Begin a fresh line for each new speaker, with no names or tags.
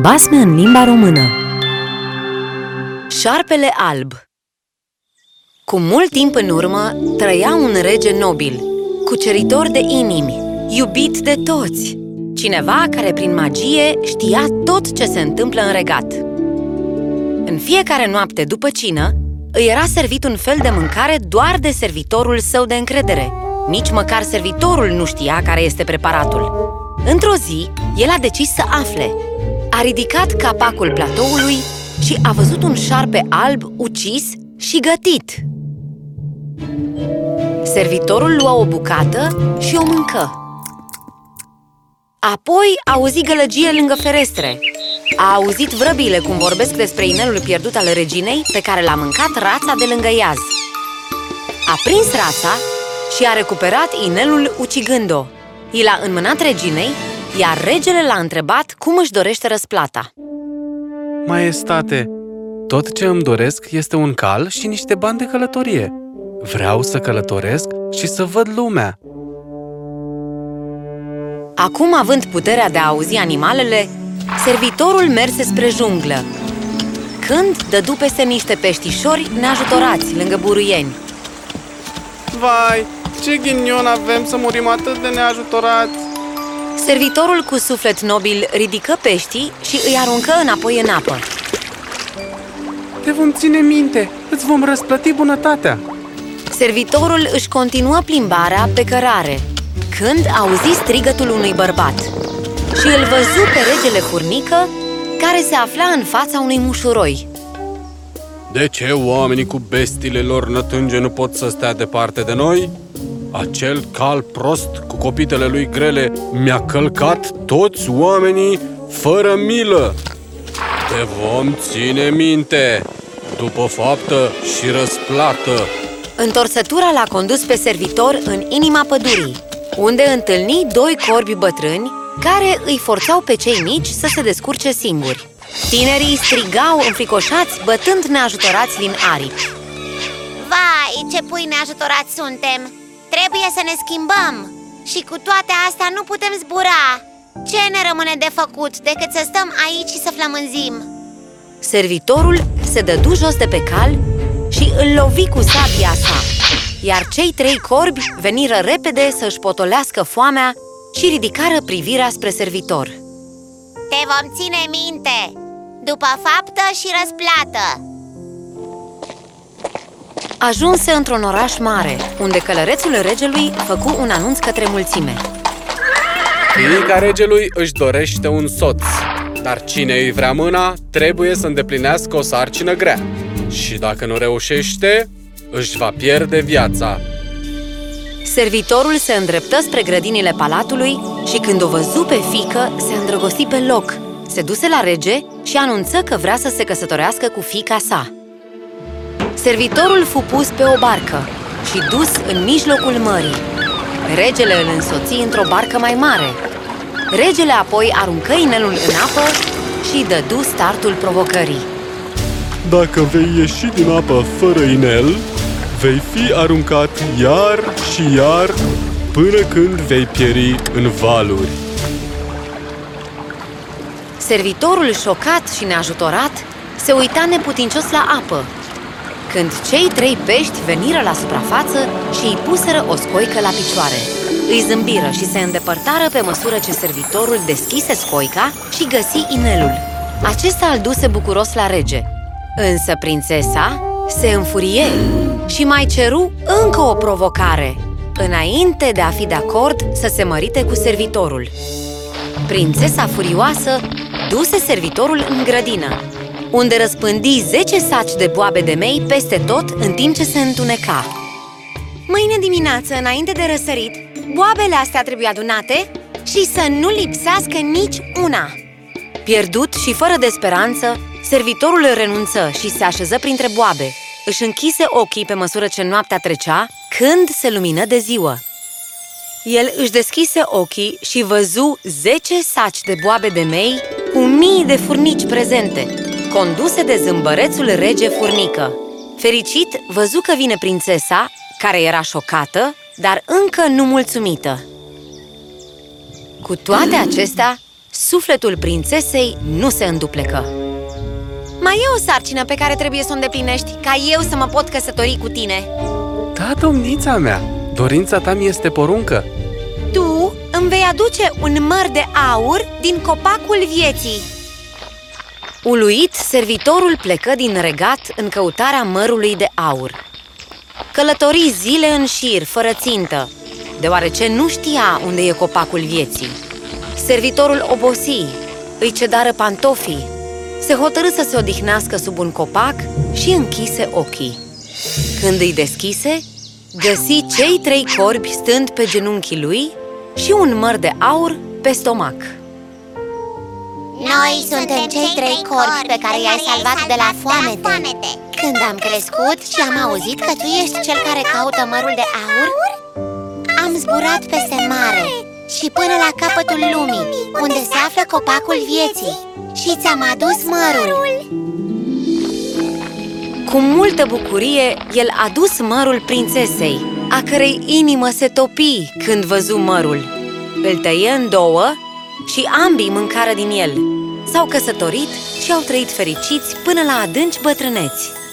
Basme în limba română Șarpele alb Cu mult timp în urmă trăia un rege nobil, cuceritor de inimi, iubit de toți, cineva care prin magie știa tot ce se întâmplă în regat. În fiecare noapte după cină, îi era servit un fel de mâncare doar de servitorul său de încredere. Nici măcar servitorul nu știa care este preparatul. Într-o zi, el a decis să afle. A ridicat capacul platoului și a văzut un șarpe alb ucis și gătit. Servitorul lua o bucată și o mâncă. Apoi a auzit gălăgie lângă ferestre. A auzit vrăbile cum vorbesc despre inelul pierdut al reginei pe care l-a mâncat rața de lângă iaz. A prins rața și a recuperat inelul ucigând-o. I l-a înmânat reginei, iar regele l-a întrebat cum își dorește răsplata.
Maestate, tot ce îmi doresc este un cal și niște bani de călătorie. Vreau să călătoresc și să văd lumea.
Acum, având puterea de a auzi animalele, servitorul merse spre junglă. Când dădu peste niște peștișori neajutorați lângă buruieni.
Vai, ce ghinion avem să murim atât de neajutorați!
Servitorul cu suflet nobil ridică peștii și îi aruncă înapoi în apă.
Te vom ține minte, îți vom răsplăti bunătatea!
Servitorul își continuă plimbarea pe cărare, când auzi strigătul unui bărbat și îl văzu pe regele furnică, care se afla în fața unui mușuroi.
De ce oamenii cu bestile lor nătânge nu pot să stea departe de noi? Acel cal prost cu copitele lui grele mi-a călcat toți oamenii fără milă. Te vom ține minte, după faptă și răsplată.
Întorsătura l-a condus pe servitor în inima pădurii, unde întâlni doi corbi bătrâni care îi forțau pe cei mici să se descurce singuri. Tinerii strigau înfricoșați, bătând neajutorați din aripi.
Vai, ce pui neajutorați suntem! Trebuie să ne schimbăm! Și cu toate astea nu putem zbura! Ce ne rămâne de făcut decât să stăm aici și să flămânzim?
Servitorul se dădu jos de pe cal și îl lovi cu sabia sa Iar cei trei corbi veniră repede să-și potolească foamea și ridicară privirea spre servitor
Te vom ține minte! După faptă și răsplată!
Ajunse într-un oraș mare, unde călărețul regelui făcu un anunț către mulțime
Fiica regelui își dorește un soț, dar cine îi vrea mâna trebuie să îndeplinească o sarcină grea. Și dacă nu reușește, își va pierde viața.
Servitorul se îndreptă spre grădinile palatului și când o văzu pe fică, se îndrăgosti pe loc. Se duse la rege și anunță că vrea să se căsătorească cu fica sa. Servitorul fu pus pe o barcă și dus în mijlocul mării. Regele îl însoți într-o barcă mai mare. Regele apoi aruncă inelul în apă și dădu startul provocării.
Dacă vei ieși din apă fără inel, vei fi aruncat iar și iar până când vei pieri în valuri.
Servitorul, șocat și neajutorat, se uita neputincios la apă. Când cei trei pești veniră la suprafață și îi puseră o scoică la picioare. Îi zâmbiră și se îndepărtară pe măsură ce servitorul deschise scoica și găsi inelul. Acesta îl duse bucuros la rege. Însă prințesa se înfurie și mai ceru încă o provocare, înainte de a fi de acord să se mărite cu servitorul. Prințesa furioasă duse servitorul în grădină, unde răspândi 10 saci de boabe de mei peste tot în timp ce se întuneca. Mâine dimineață, înainte de răsărit, boabele astea trebuie adunate și să nu lipsească nici una! Pierdut și fără de speranță, servitorul renunță și se așeză printre boabe. Își închise ochii pe măsură ce noaptea trecea, când se lumină de ziua. El își deschise ochii și văzu zece saci de boabe de mei cu mii de furnici prezente, conduse de zâmbărețul rege furnică. Fericit, văzu că vine prințesa, care era șocată, dar încă nu mulțumită. Cu toate acestea, sufletul prințesei nu se înduplecă. Mai e o sarcină pe care trebuie să o îndeplinești, ca eu să mă pot căsători cu tine.
Da, domnița mea, dorința ta mi este poruncă.
Tu îmi vei aduce un măr de aur din copacul vieții. Uluit, servitorul plecă din regat în căutarea mărului de aur. Călători zile în șir, fără țintă, deoarece nu știa unde e copacul vieții. Servitorul obosi, îi cedară pantofii, se hotărâ să se odihnească sub un copac și închise ochii. Când îi deschise, găsi cei trei corbi stând pe genunchii lui și un măr de aur pe stomac.
Noi suntem cei trei corbi pe care i-ai salvat de la foamete Când am crescut și am auzit că tu ești cel care caută mărul de aur Am zburat peste mare și până la capătul lumii Unde se află copacul vieții Și ți-am adus mărul
Cu multă bucurie, el a dus mărul prințesei, a cărei inimă se topi când văzu mărul. Îl tăie în două și ambii mâncară din el. S-au căsătorit și au trăit fericiți până la adânci bătrâneți.